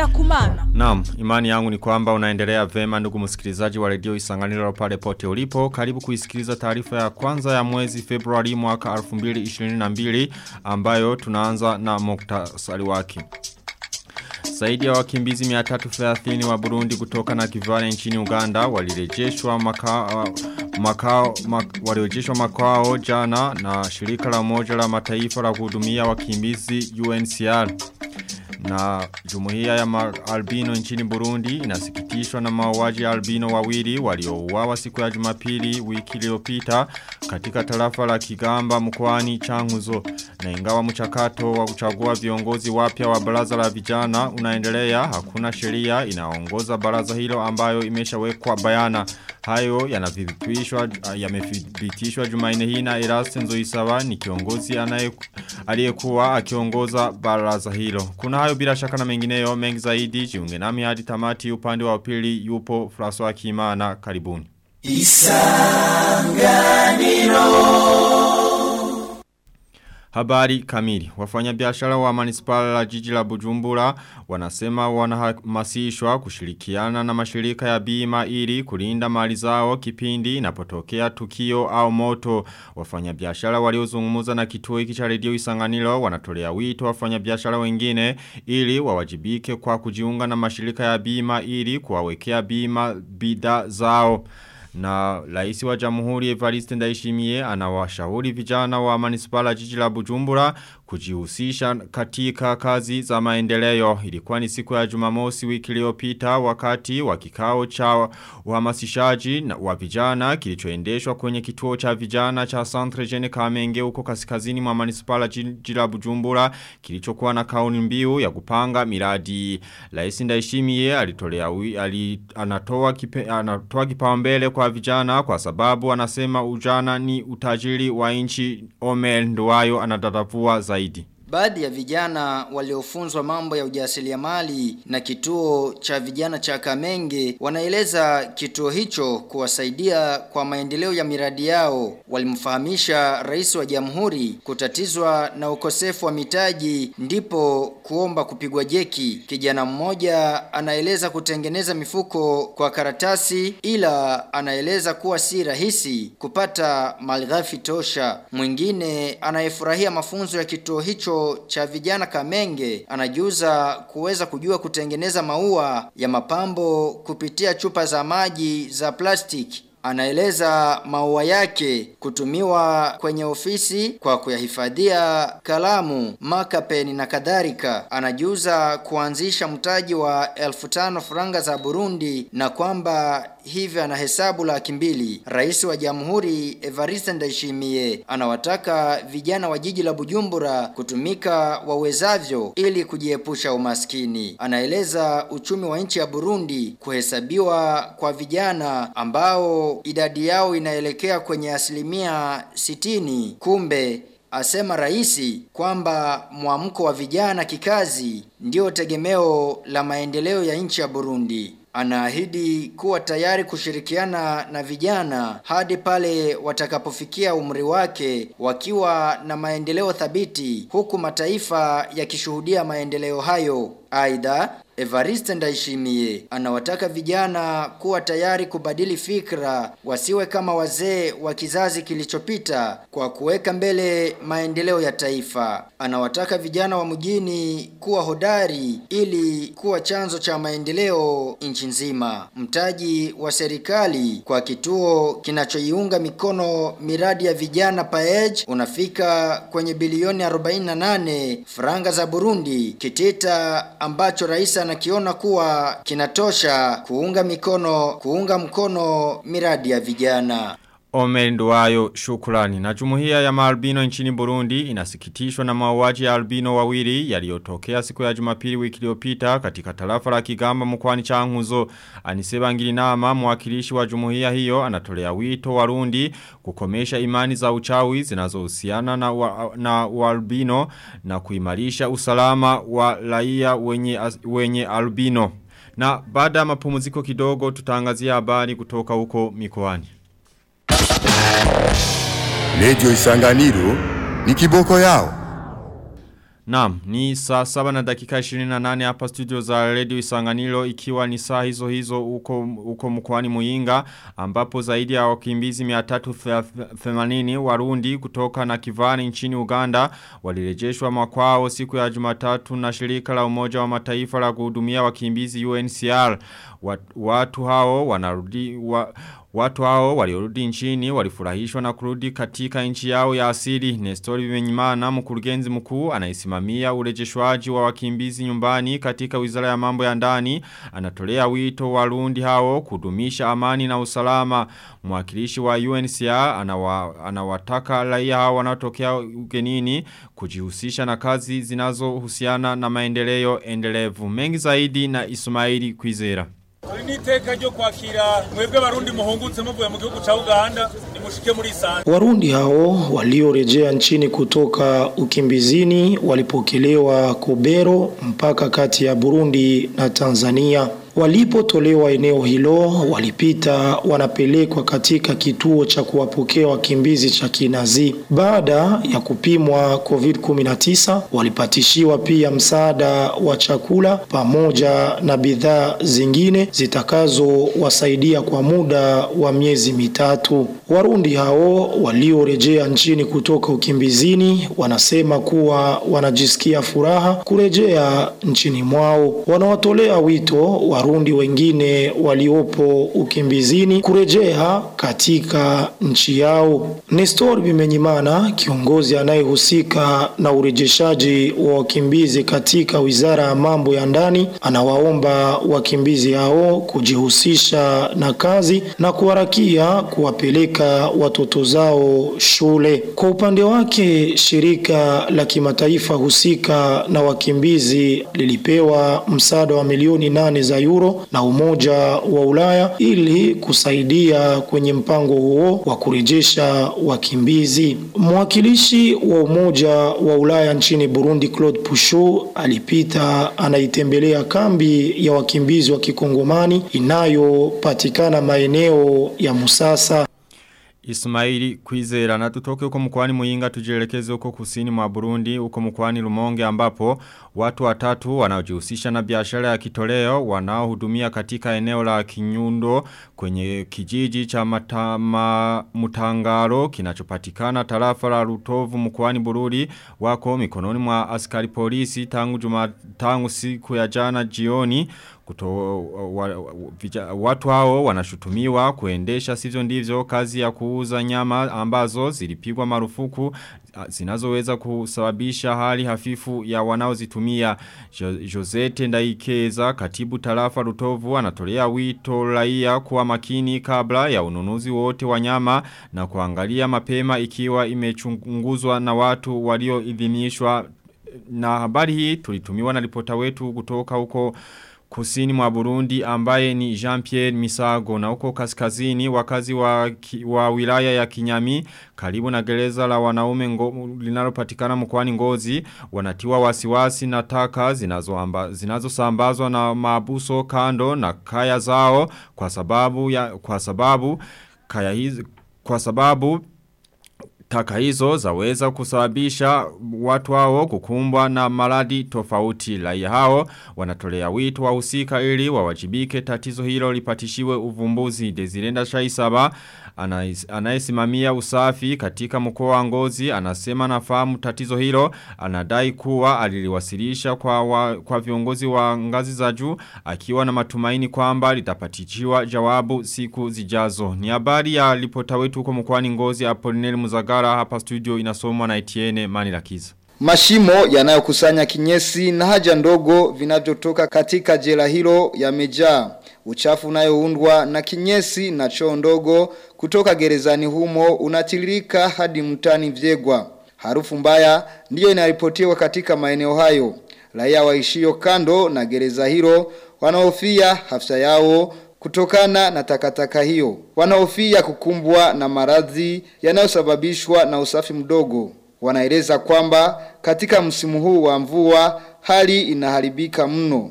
Jean-Marie Vianney Ngenda Kumana. Naam, imani yangu ni kwamba unaendelea vema ndugu msikilizaji wa redio Isanganiro pale pote ulipo. Karibu kuisikiliza taarifa ya kwanza ya mwezi Februari mwaka 2022 ambayo tunaanza na muktasari wake. Zaidi ya wakimbizi 330 wa Burundi kutoka na kivale nchini Uganda walirejeshwa makao makao mak, waliojeshwa makao jana na shirika la moja la mataifa la kuhudumia wakimbizi UNCR. Na jumuiya ya albino nchini Burundi inasikitishwa na mauaji ya albino wawili waliouawa siku ya Jumapili wiki iliyopita katika tarafa la Kigamba mkoani Changuzo. Na ingawa mchakato wa kuchagua viongozi wapya wa baraza la vijana unaendelea hakuna sheria inaongoza baraza hilo ambayo imeshawekwa bayana. Hayo yanadhibitishwa yamethibitishwa Jumanne hii na Eraste Nzoisaba ni kiongozi aliyekuwa akiongoza baraza hilo. Kuna hayo bila shaka na mengineyo mengi zaidi jiunge nami hadi tamati upande wa pili yupo François Kimana karibuni. Isanganiro Habari kamili. Wafanyabiashara wa manispala la jiji la Bujumbura wanasema wanahamasishwa kushirikiana na mashirika ya bima ili kulinda mali zao kipindi inapotokea tukio au moto. Wafanyabiashara waliozungumza na kituo hiki cha redio Isanganiro wanatolea wito wafanyabiashara wengine ili wawajibike kwa kujiunga na mashirika ya bima ili kuwawekea bima bidhaa zao. Na laisi wa jamhuri Evariste Ndaishimie anawashauri vijana wa manispala jiji la Bujumbura kujihusisha katika kazi za maendeleo. Ilikuwa ni siku ya Jumamosi wiki iliyopita wakati wa kikao cha uhamasishaji wa vijana kilichoendeshwa kwenye kituo cha vijana cha Centre Jeune Kamenge huko kaskazini mwa manispala jila Bujumbura kilichokuwa na kauni mbiu ya kupanga miradi. Laisi Ndaishimie alitolea ali, anatoa kipe, anatoa kipaumbele kwa vijana kwa sababu anasema ujana ni utajiri wa nchi Omel Nduwayo anadadavua zaidi. idi. Baadhi ya vijana waliofunzwa mambo ya ujasiriamali na kituo cha vijana cha Kamenge wanaeleza kituo hicho kuwasaidia kwa maendeleo ya miradi yao. Walimfahamisha rais wa jamhuri kutatizwa na ukosefu wa mitaji ndipo kuomba kupigwa jeki. Kijana mmoja anaeleza kutengeneza mifuko kwa karatasi ila anaeleza kuwa si rahisi kupata malighafi tosha. Mwingine anayefurahia mafunzo ya kituo hicho cha vijana Kamenge anajuza kuweza kujua kutengeneza maua ya mapambo kupitia chupa za maji za plastik Anaeleza maua yake kutumiwa kwenye ofisi kwa kuyahifadhia kalamu, makapeni na kadhalika. Anajuza kuanzisha mtaji wa elfu tano franga za Burundi na kwamba hivyo anahesabu laki mbili. Rais wa Jamhuri Evariste Ndayishimiye anawataka vijana wa jiji la Bujumbura kutumika wawezavyo ili kujiepusha umaskini. Anaeleza uchumi wa nchi ya Burundi kuhesabiwa kwa vijana ambao idadi yao inaelekea kwenye asilimia sitini. Kumbe asema raisi kwamba mwamko wa vijana kikazi ndio tegemeo la maendeleo ya nchi ya Burundi. Anaahidi kuwa tayari kushirikiana na vijana hadi pale watakapofikia umri wake wakiwa na maendeleo thabiti huku mataifa yakishuhudia maendeleo hayo. Aidha, Evariste Ndaishimie anawataka vijana kuwa tayari kubadili fikra, wasiwe kama wazee wa kizazi kilichopita kwa kuweka mbele maendeleo ya taifa. Anawataka vijana wa mjini kuwa hodari ili kuwa chanzo cha maendeleo nchi nzima. Mtaji wa serikali kwa kituo kinachoiunga mikono miradi ya vijana page unafika kwenye bilioni 48 franga za Burundi, kitita ambacho rais anakiona kuwa kinatosha kuunga mikono kuunga mkono miradi ya vijana. Omer Nduwayo. Na jumuhia ya maalbino nchini Burundi inasikitishwa na mauaji ya albino wawili yaliyotokea siku ya Jumapili wiki iliyopita katika tarafa la Kigamba mkwani Changuzo. Aniseba Ngilinama mwakilishi wa jumuhia hiyo anatolea wito Warundi kukomesha imani za uchawi zinazohusiana na wa, na albino na kuimarisha usalama wa laia wenye wenye albino. Na baada ya mapumziko kidogo tutangazia habari kutoka huko mikoani. Radio Isanganiro ni kiboko yao. Naam, ni saa saba na dakika 28 hapa studio za Radio Isanganiro ikiwa ni saa hizo hizo uko, uko mkwani muinga ambapo zaidi ya wakimbizi 380 warundi kutoka na kivani nchini Uganda walirejeshwa makwao siku ya jumatatu na shirika la umoja wa mataifa la kuhudumia wakimbizi UNCR. Watu hao wanarudi wa, Watu hao waliorudi nchini walifurahishwa na kurudi katika nchi yao ya asili. Nestori Bimenyimana mkurugenzi mkuu anaisimamia urejeshwaji wa wakimbizi nyumbani katika Wizara ya Mambo ya Ndani anatolea wito warundi hao kudumisha amani na usalama. Mwakilishi wa UNCR anawa, anawataka raia hao wanaotokea ugenini kujihusisha na kazi zinazohusiana na maendeleo endelevu. Mengi zaidi na Ismaili Kwizera. Niteka ryo kwakira mwebwe barundi muhungutse muvuye mu gihugu cha Uganda nimushike muri sana. Warundi hao waliorejea nchini kutoka ukimbizini walipokelewa Kobero mpaka kati ya Burundi na Tanzania. Walipotolewa eneo hilo walipita wanapelekwa katika kituo cha kuwapokea wakimbizi cha Kinazi. Baada ya kupimwa COVID-19 walipatishiwa pia msaada wa chakula pamoja na bidhaa zingine zitakazowasaidia kwa muda wa miezi mitatu. Warundi hao waliorejea nchini kutoka ukimbizini wanasema kuwa wanajisikia furaha kurejea nchini mwao. Wanawatolea wito Warundi wengine waliopo ukimbizini kurejea katika nchi yao. Nestor Bimenyimana, kiongozi anayehusika na urejeshaji wa wakimbizi katika Wizara ya Mambo ya Ndani, anawaomba wakimbizi hao kujihusisha na kazi na kuharakia kuwapeleka watoto zao shule. Kwa upande wake, shirika la kimataifa husika na wakimbizi lilipewa msaada wa milioni nane za euro na Umoja wa Ulaya ili kusaidia kwenye mpango huo wa kurejesha wakimbizi. Mwakilishi wa Umoja wa Ulaya nchini Burundi Claude Pushu alipita anaitembelea kambi ya wakimbizi wa Kikongomani inayopatikana maeneo ya Musasa. Ismaili Kwizera. Na tutoke huko mkwani muinga tujielekeze huko kusini mwa Burundi huko mkwani Rumonge ambapo watu watatu wanaojihusisha na biashara ya kitoleo wanaohudumia katika eneo la Kinyundo kwenye kijiji cha matama, Mutangaro kinachopatikana tarafa la Rutovu mkwani Bururi wako mikononi mwa askari polisi tangu juma, tangu siku ya jana jioni kuto, wa, wa, vija, watu hao wanashutumiwa kuendesha sivyo ndivyo kazi ya kuuza nyama ambazo zilipigwa marufuku zinazoweza kusababisha hali hafifu ya wanaozitumia. Josete Ndaikeza katibu tarafa Rutovu anatolea wito raia kuwa makini kabla ya ununuzi wote wa nyama na kuangalia mapema ikiwa imechunguzwa na watu walioidhinishwa. Na habari hii tulitumiwa na ripota wetu kutoka huko kusini mwa Burundi ambaye ni Jean-Pierre Misago na huko kaskazini wakazi wa, ki, wa wilaya ya Kinyami karibu na gereza la wanaume linalopatikana mkoani Ngozi wanatiwa wasiwasi na taka zinazosambazwa zinazo na maabuso kando na kaya zao kwa sababu ya kwa sababu kaya hizi kwa sababu Taka hizo zaweza kusababisha watu hao kukumbwa na maradi tofauti. Raia hao wanatolea wito wahusika ili wawajibike tatizo hilo lipatishiwe uvumbuzi. Dezirenda Shaisaba anayesimamia usafi katika mkoa wa Ngozi anasema nafahamu tatizo hilo anadai kuwa aliliwasilisha kwa wa, kwa viongozi wa ngazi za juu akiwa na matumaini kwamba litapatishiwa jawabu siku zijazo. Ni habari ya ripota wetu huko mkoani Ngozi Apolineri Muzagara hapa studio inasomwa na Etienne Manirakiza. Mashimo yanayokusanya kinyesi na haja ndogo vinavyotoka katika jela hilo yamejaa. Uchafu unayoundwa na kinyesi na choo ndogo kutoka gerezani humo unatiririka hadi mtani vyegwa. Harufu mbaya ndiyo inaripotiwa katika maeneo hayo. Raia waishio kando na gereza hilo wanaofia hafsa yao kutokana na takataka hiyo. Wanaofia kukumbwa na maradhi yanayosababishwa na usafi mdogo. Wanaeleza kwamba katika msimu huu wa mvua hali inaharibika mno.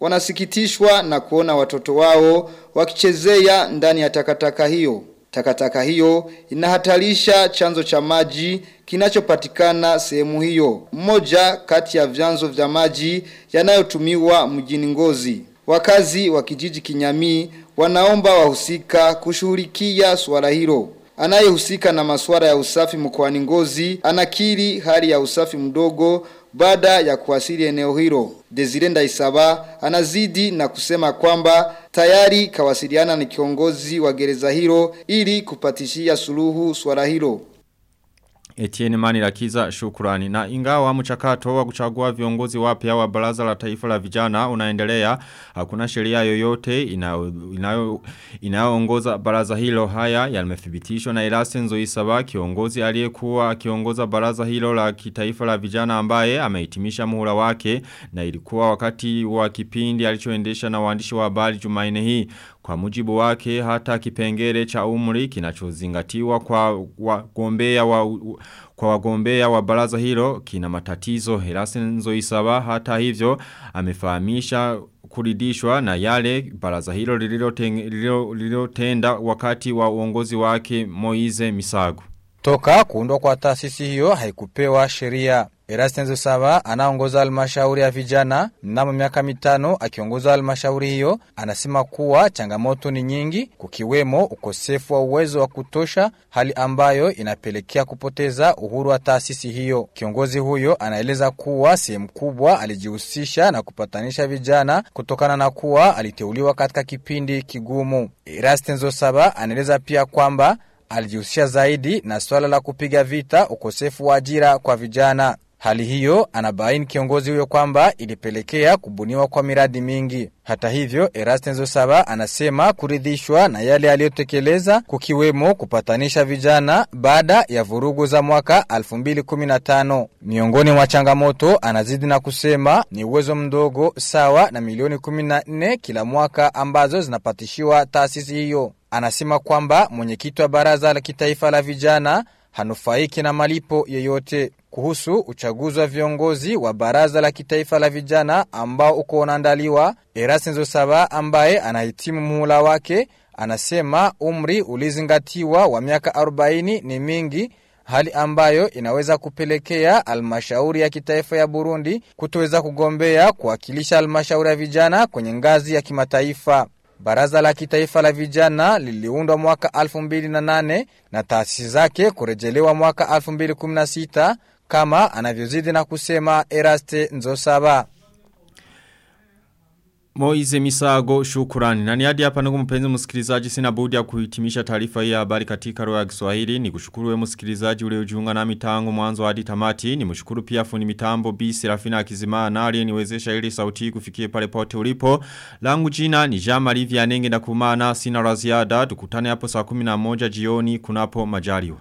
Wanasikitishwa na kuona watoto wao wakichezea ndani ya takataka hiyo. Takataka hiyo inahatarisha chanzo cha maji kinachopatikana sehemu hiyo. Mmoja kati ya vyanzo vya maji yanayotumiwa mjini Ngozi. Wakazi wa kijiji Kinyamii wanaomba wahusika kushughulikia swala hilo. Anayehusika na masuala ya usafi mkoani Ngozi anakiri hali ya usafi mdogo baada ya kuwasili eneo hilo. Desire Ndaisaba anazidi na kusema kwamba tayari kawasiliana na kiongozi wa gereza hilo ili kupatishia suluhu swala hilo. Etienne Manirakiza shukurani. Na ingawa mchakato wa kuchagua viongozi wapya wa baraza la taifa la vijana unaendelea, hakuna sheria yoyote inayo inayoongoza baraza hilo haya yamethibitishwa na Erasen Zoisaba kiongozi aliyekuwa akiongoza baraza hilo la kitaifa la vijana ambaye amehitimisha muhula wake na ilikuwa wakati wa kipindi alichoendesha na waandishi wa habari Jumanne hii. Kwa mujibu wake hata kipengele cha umri kinachozingatiwa kwa wagombea wa, wa kwa wagombea wa baraza hilo kina matatizo Herasen Nzoisaba hata hivyo amefahamisha kuridishwa na yale baraza hilo lililotenda wakati wa uongozi wake Moize Misago. Toka kuundwa kwa taasisi hiyo haikupewa sheria. Erastenzo Zosava anaongoza halmashauri ya vijana mnamo miaka mitano akiongoza halmashauri hiyo anasema kuwa changamoto ni nyingi kukiwemo ukosefu wa uwezo wa kutosha hali ambayo inapelekea kupoteza uhuru wa taasisi hiyo. Kiongozi huyo anaeleza kuwa sehemu kubwa alijihusisha na kupatanisha vijana kutokana na kuwa aliteuliwa katika kipindi kigumu. Erasten Zosava anaeleza pia kwamba alijihusisha zaidi na swala la kupiga vita ukosefu wa ajira kwa vijana. Hali hiyo anabaini kiongozi huyo kwamba ilipelekea kubuniwa kwa miradi mingi. Hata hivyo, Erastenzo Saba anasema kuridhishwa na yale aliyotekeleza kukiwemo kupatanisha vijana baada ya vurugu za mwaka 2015. Miongoni mwa changamoto anazidi na kusema ni uwezo mdogo sawa na milioni 14 kila mwaka ambazo zinapatishiwa taasisi hiyo. Anasema kwamba mwenyekiti wa baraza la kitaifa la vijana hanufaiki na malipo yoyote. Kuhusu uchaguzi wa viongozi wa baraza la kitaifa la vijana ambao uko unaandaliwa, Erasenzo Saba ambaye anahitimu muhula wake anasema umri ulizingatiwa wa miaka 40 ni mingi hali ambayo inaweza kupelekea almashauri ya kitaifa ya Burundi kutoweza kugombea kuwakilisha almashauri ya vijana kwenye ngazi ya kimataifa. Baraza la kitaifa la vijana liliundwa mwaka 2008 na taasisi zake kurejelewa mwaka 2016 kama anavyozidi na kusema Eraste Nzosaba. Moize Misago shukurani. Na ni hadi hapa ndugu mpenzi msikilizaji sina budi ya kuhitimisha taarifa hii ya habari katika roho ya Kiswahili. Ni kushukuru we ule ujiunga nami tangu mwanzo hadi tamati. Ni mshukuru pia fundi mitambo B Serafina Akizimana aliyeniwezesha ili sauti kufikie pale pote ulipo. Langu jina ni Jean ya nengi na kumana sina la ziada. Tukutane hapo saa 11 jioni kunapo majaliwa.